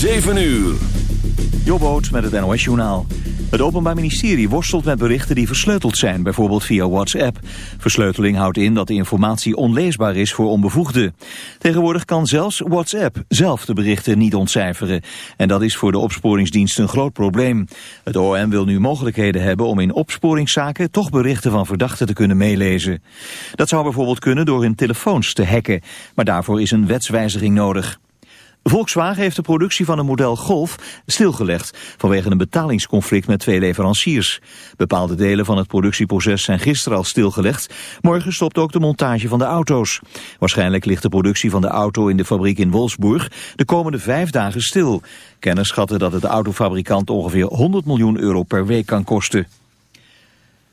7 uur. Jobboot met het NOS Journaal. Het Openbaar Ministerie worstelt met berichten die versleuteld zijn, bijvoorbeeld via WhatsApp. Versleuteling houdt in dat de informatie onleesbaar is voor onbevoegden. Tegenwoordig kan zelfs WhatsApp zelf de berichten niet ontcijferen. En dat is voor de opsporingsdienst een groot probleem. Het OM wil nu mogelijkheden hebben om in opsporingszaken toch berichten van verdachten te kunnen meelezen. Dat zou bijvoorbeeld kunnen door hun telefoons te hacken, maar daarvoor is een wetswijziging nodig. Volkswagen heeft de productie van een model Golf stilgelegd vanwege een betalingsconflict met twee leveranciers. Bepaalde delen van het productieproces zijn gisteren al stilgelegd. Morgen stopt ook de montage van de auto's. Waarschijnlijk ligt de productie van de auto in de fabriek in Wolfsburg de komende vijf dagen stil. Kenners schatten dat het autofabrikant ongeveer 100 miljoen euro per week kan kosten.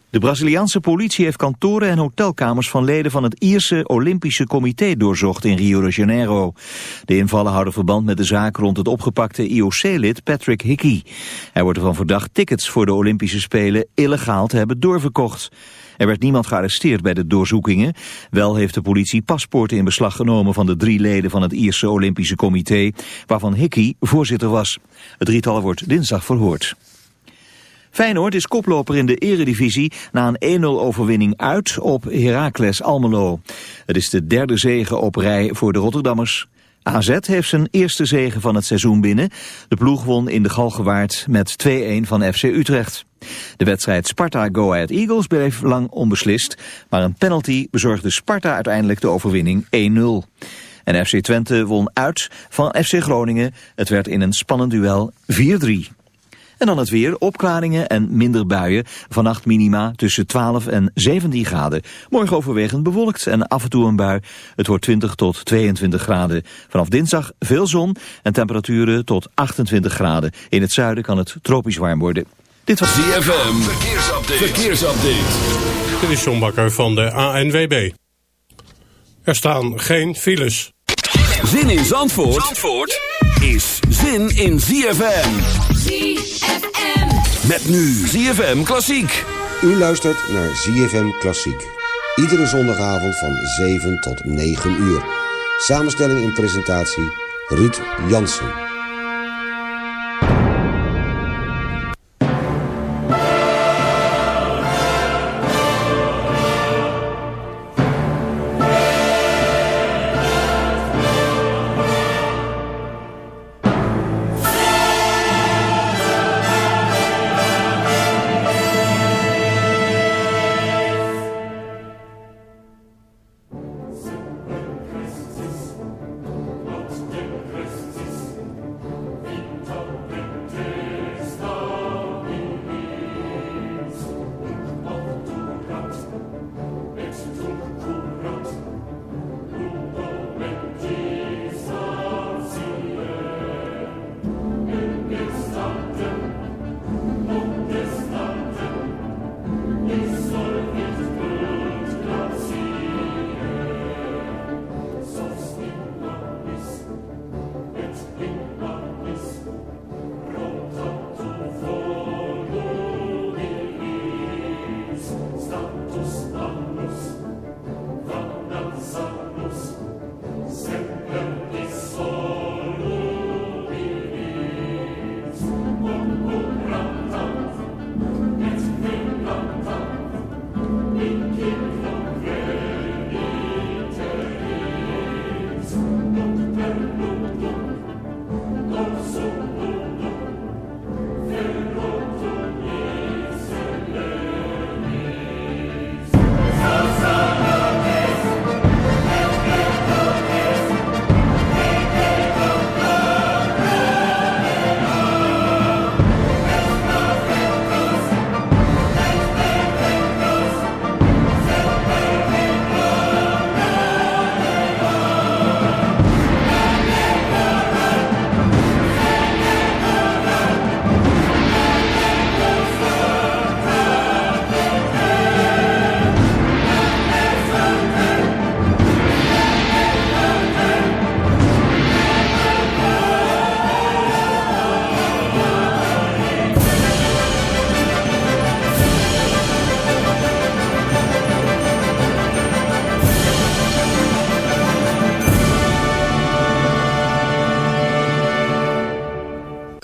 De Braziliaanse politie heeft kantoren en hotelkamers van leden van het Ierse Olympische Comité doorzocht in Rio de Janeiro. De invallen houden verband met de zaak rond het opgepakte IOC-lid Patrick Hickey. Hij wordt ervan verdacht tickets voor de Olympische Spelen illegaal te hebben doorverkocht. Er werd niemand gearresteerd bij de doorzoekingen. Wel heeft de politie paspoorten in beslag genomen van de drie leden van het Ierse Olympische Comité, waarvan Hickey voorzitter was. Het drietal wordt dinsdag verhoord. Feyenoord is koploper in de eredivisie na een 1-0 overwinning uit op Heracles Almelo. Het is de derde zege op rij voor de Rotterdammers. AZ heeft zijn eerste zege van het seizoen binnen. De ploeg won in de Galgenwaard met 2-1 van FC Utrecht. De wedstrijd Sparta-Go Ahead Eagles bleef lang onbeslist, maar een penalty bezorgde Sparta uiteindelijk de overwinning 1-0. En FC Twente won uit van FC Groningen. Het werd in een spannend duel 4-3. En dan het weer, opklaringen en minder buien. Vannacht minima tussen 12 en 17 graden. Morgen overwegend bewolkt en af en toe een bui. Het wordt 20 tot 22 graden. Vanaf dinsdag veel zon en temperaturen tot 28 graden. In het zuiden kan het tropisch warm worden. Dit was ZFM. Verkeersupdate. Verkeersupdate. Dit is John Bakker van de ANWB. Er staan geen files. Zin in Zandvoort, Zandvoort? Is zin in ZFM. ZFM. Met nu ZFM Klassiek. U luistert naar ZFM Klassiek. Iedere zondagavond van 7 tot 9 uur. Samenstelling en presentatie Ruud Jansen.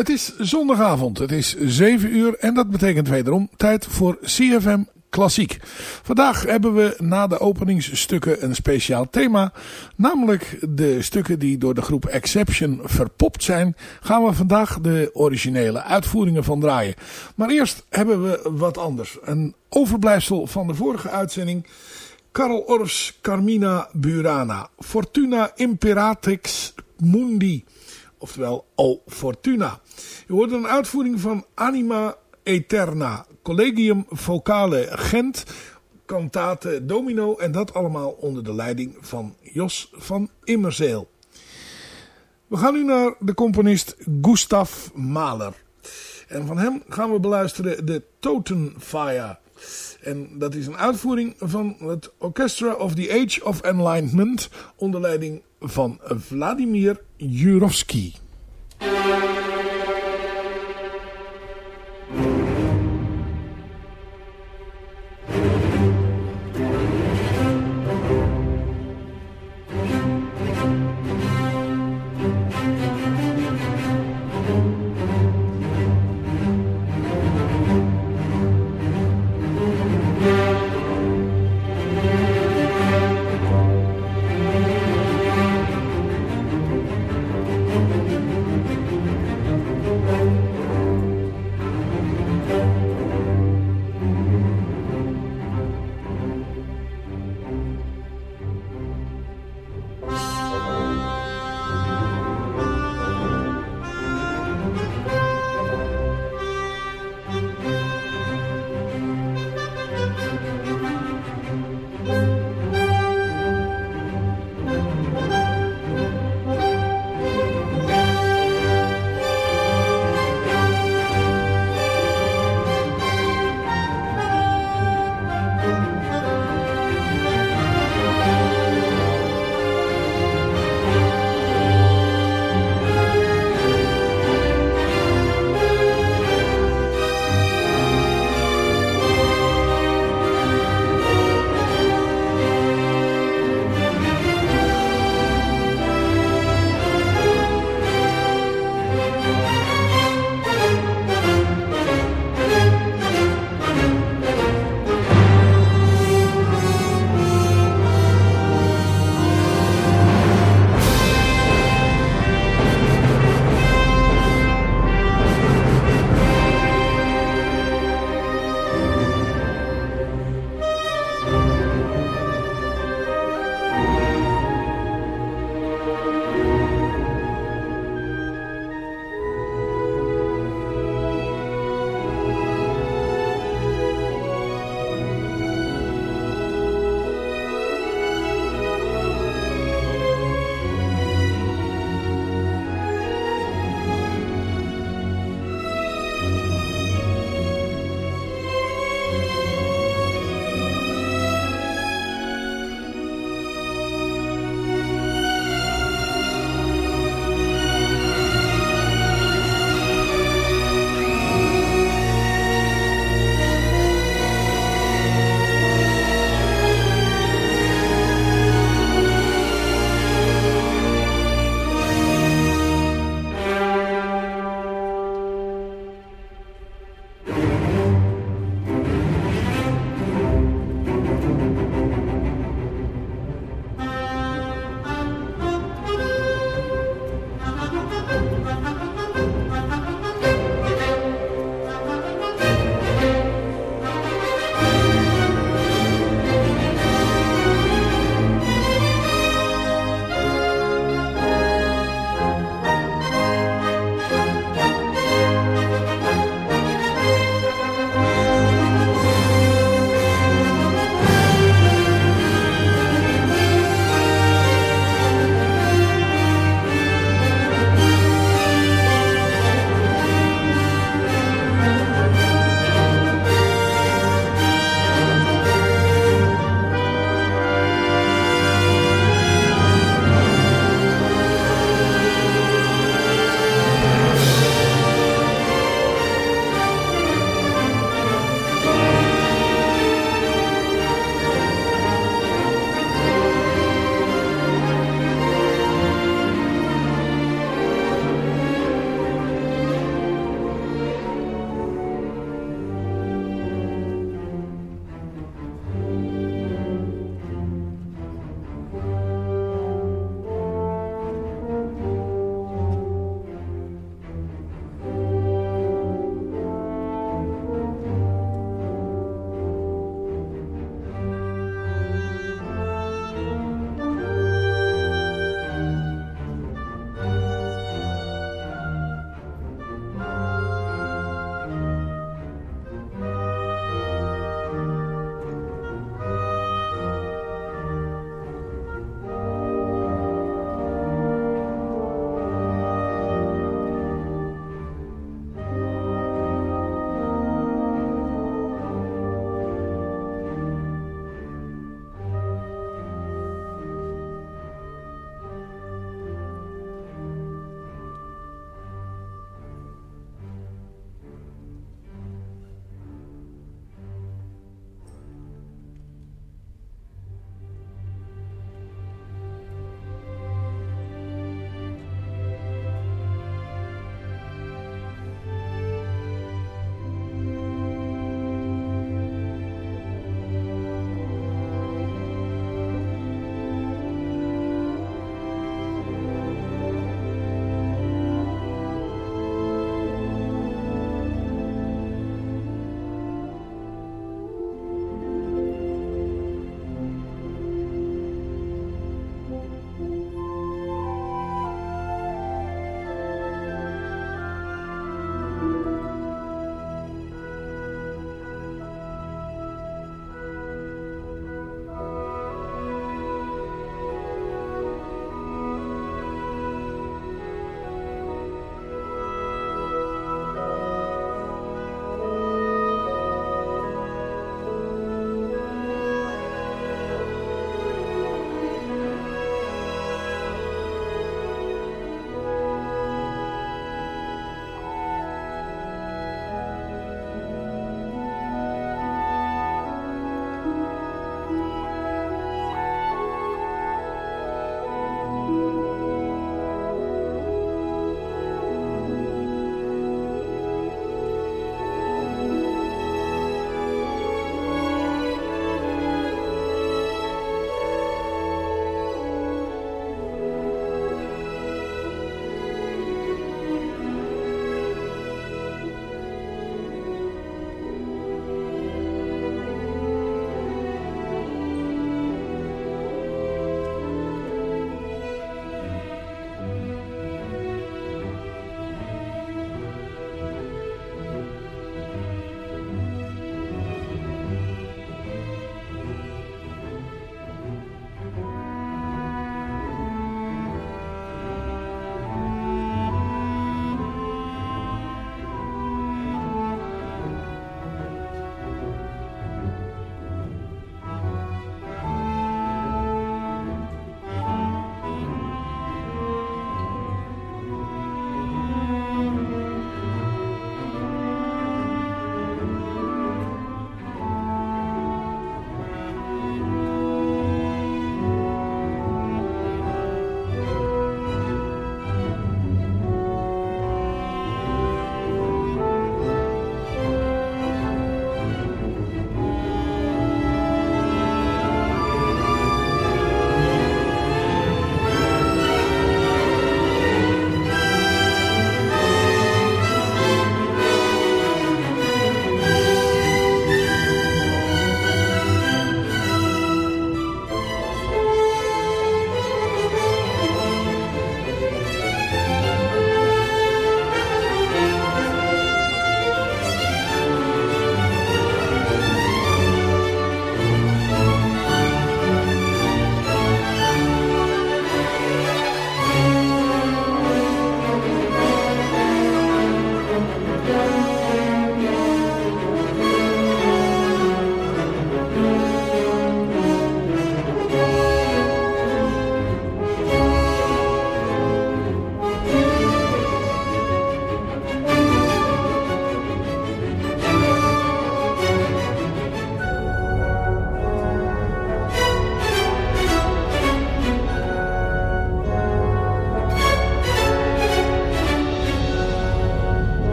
Het is zondagavond, het is 7 uur en dat betekent wederom tijd voor CFM Klassiek. Vandaag hebben we na de openingsstukken een speciaal thema. Namelijk de stukken die door de groep Exception verpopt zijn. Gaan we vandaag de originele uitvoeringen van draaien. Maar eerst hebben we wat anders. Een overblijfsel van de vorige uitzending. Karl Orffs Carmina Burana. Fortuna Imperatrix Mundi. Oftewel O Fortuna. Je hoort een uitvoering van Anima Eterna. Collegium Vocale Gent. Cantate Domino. En dat allemaal onder de leiding van Jos van Immerzeel. We gaan nu naar de componist Gustav Mahler. En van hem gaan we beluisteren de Totenfire. En dat is een uitvoering van het Orchestra of the Age of Enlightenment onder leiding van Vladimir Jurovsky.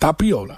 Tapiola.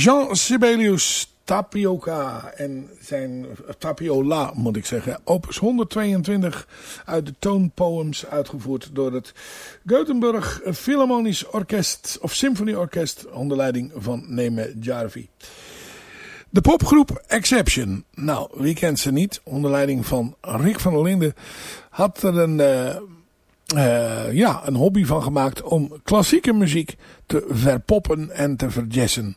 Jean Sibelius Tapioca en zijn Tapiola moet ik zeggen. Opus 122 uit de Tone Poems uitgevoerd door het Gothenburg Philharmonisch Orkest of Symfonieorkest onder leiding van Neme Jarvi. De popgroep Exception. Nou, wie kent ze niet? Onder leiding van Rick van der Linden had er een, uh, uh, ja, een hobby van gemaakt om klassieke muziek te verpoppen en te verjessen.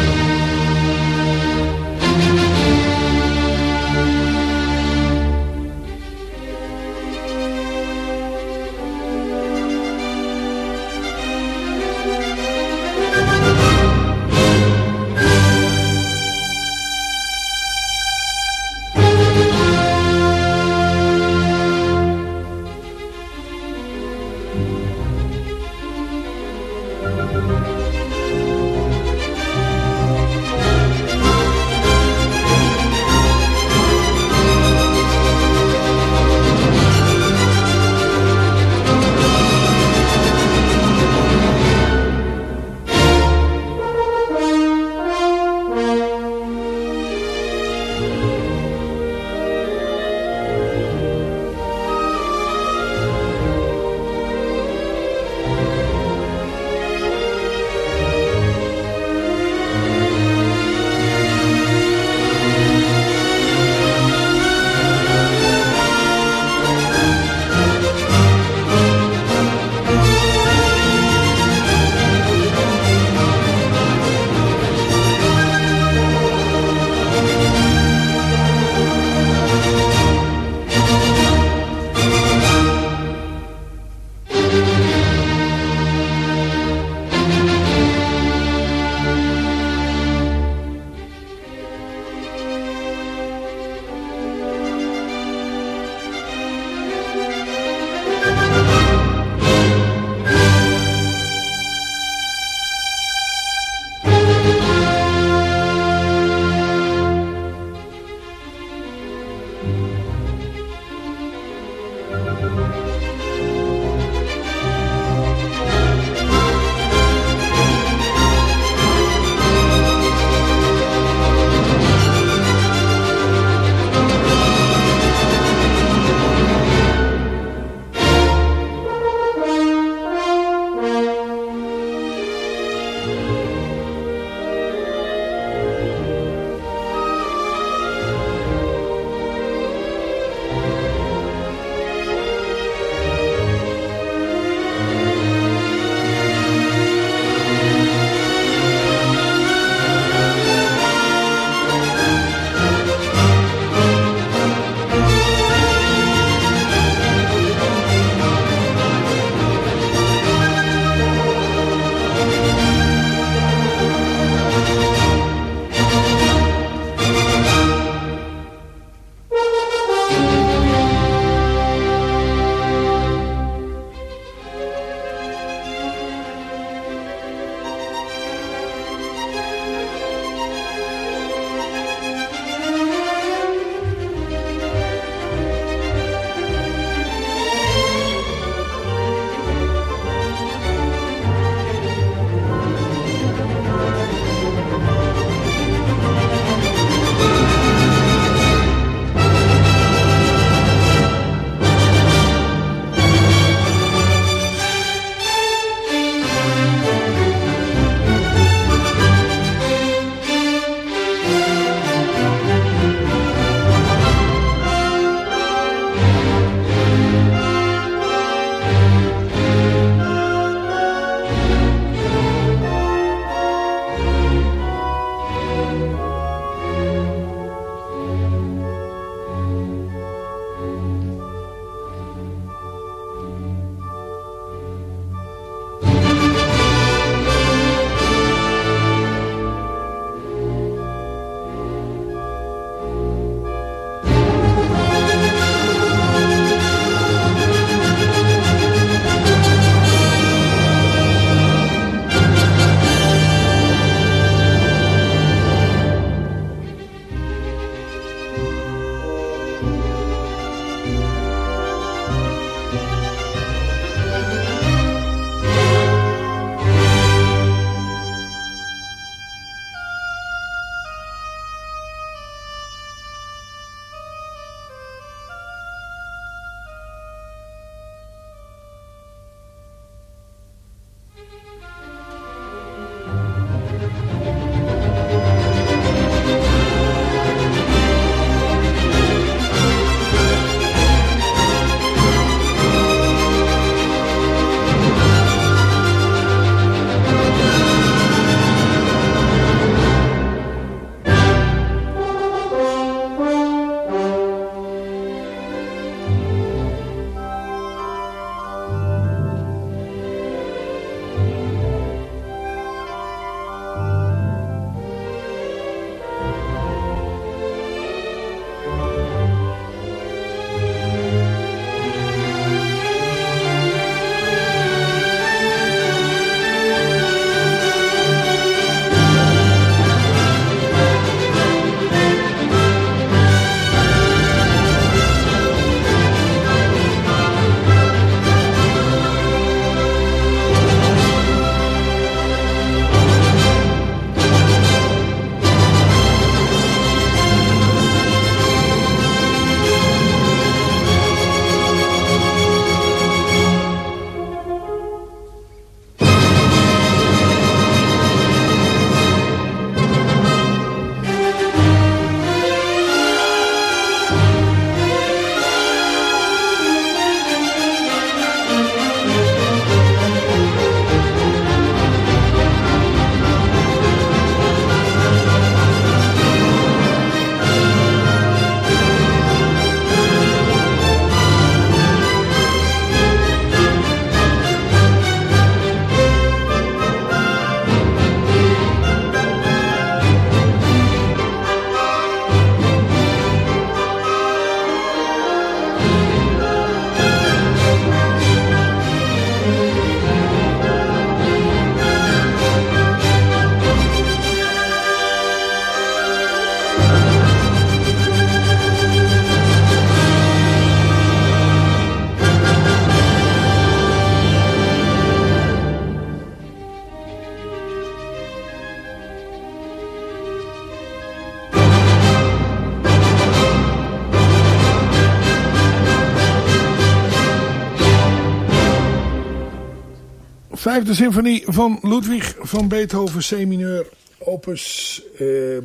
Vijfde symfonie van Ludwig van Beethoven C-mineur opus uh,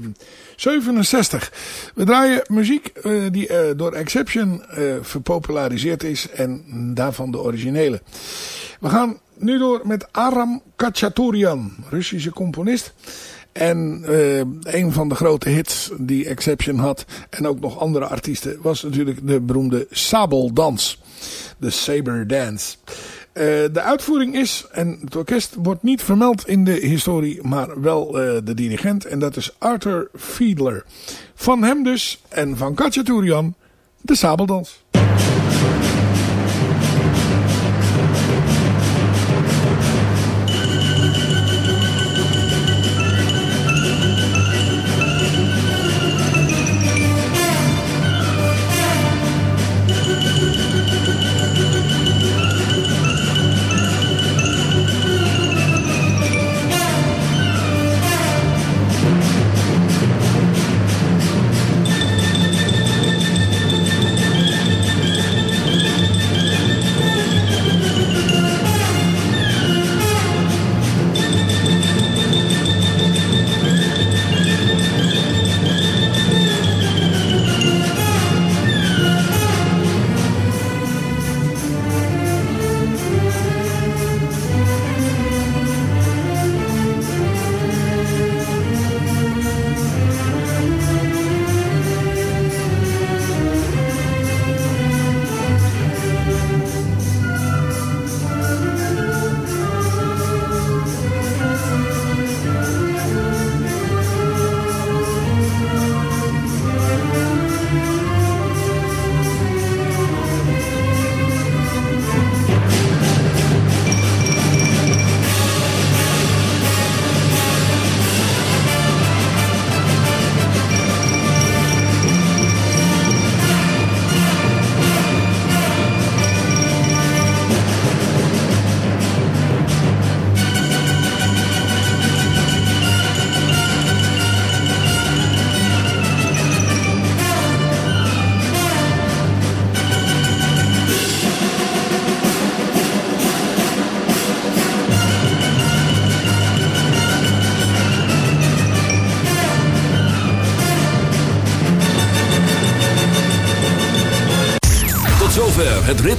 67. We draaien muziek uh, die uh, door Exception uh, verpopulariseerd is en daarvan de originele. We gaan nu door met Aram Khachaturian, Russische componist. En een van de grote hits die Exception had en ook nog andere artiesten was natuurlijk de beroemde Sabeldans. De Saber Dance. Uh, de uitvoering is, en het orkest wordt niet vermeld in de historie, maar wel uh, de dirigent. En dat is Arthur Fiedler. Van hem dus, en van Khachaturian, de Sabeldans.